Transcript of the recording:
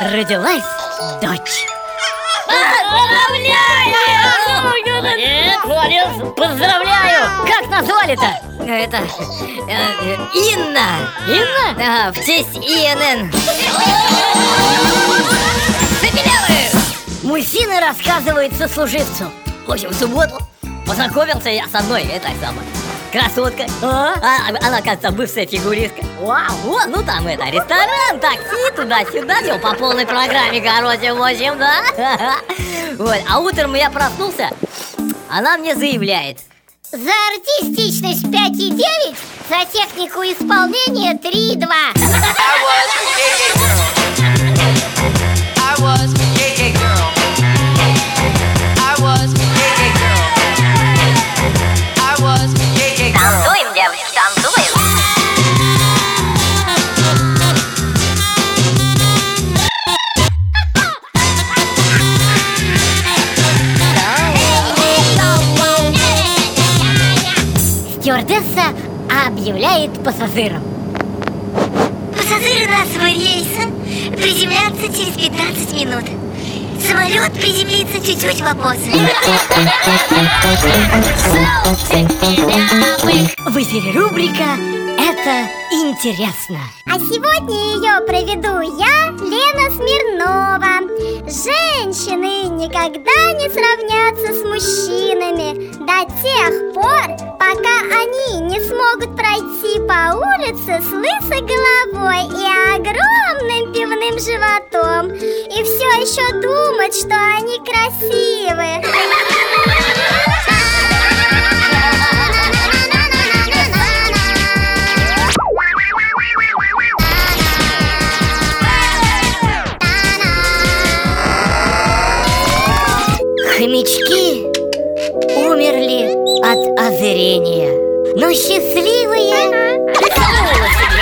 родилась дочь. Молодец, молодец, поздравляю! Как назвали-то? Это э, э, Инна. Инна? Да, в честь ИНН Мужчина рассказывает сослуживцу. В общем, в субботу познакомился я с одной этой самой красоткой а? А, Она, кажется, бывшая фигуристка. Вау, вот, ну там это, ресторан, такси, туда-сюда Все по полной программе, короче, в общем, да. Вот, а утром я проснулся. Она мне заявляет. За артистичность 5,9, за технику исполнения 3,2 Стюардесса объявляет пассажирам Пассажиры нашего рейса приземлятся через 15 минут. Самолет приземлится чуть-чуть попозже. В эфире рубрика «Это интересно» А сегодня ее проведу я, Лена Смирнова Женщины никогда не сравнятся с мужчинами До тех пор, пока они не смогут пройти по улице с лысой головой и огромным пивным животом. И все еще думать, что они красивы. Хомячки зрения. Но ну, счастливые... Заснула.